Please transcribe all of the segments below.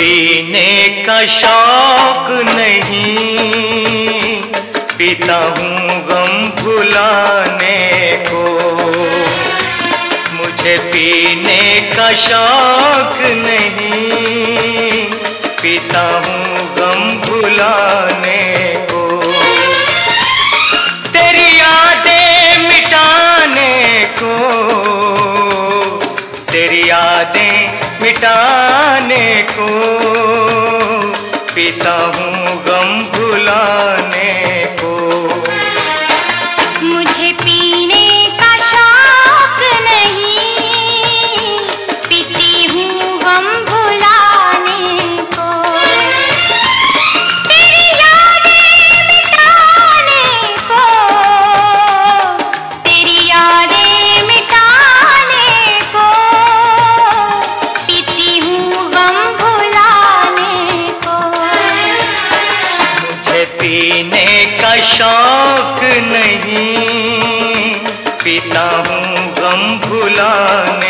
पीने का शौक नहीं। पीता हूँ गम भुलाने को। मुझे पीने का शौक नहीं। पीता हूँ गम भुलाने को। तेरी यादें मिटाने को। तेरी यादें मिटाने पीता हूँ। का शौक नहीं पीता हूँ गम भुलाने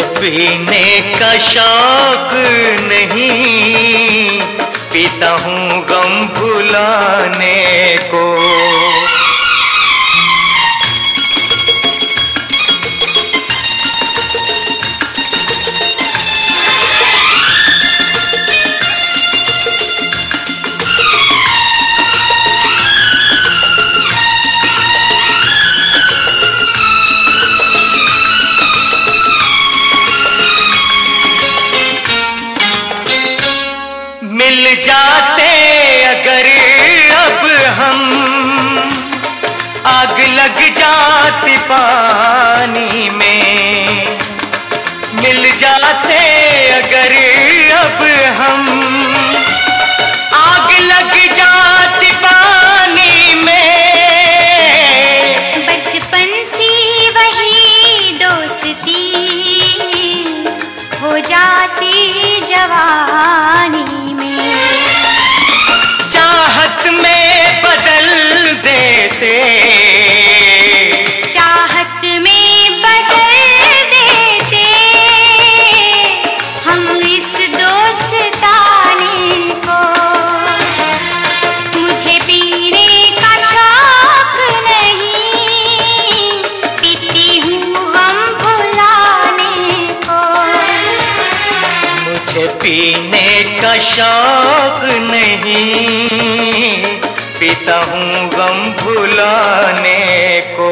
पीने का शौक नहीं पीता हूँ गम भुलाने को। जाते अगर अब हम आग लग जाती पानी में। मिल जाते अगर अब हम जाती जवानी में। चाहत में बदल देते पीने का शौक नहीं पीता हूँ गम भुलाने को।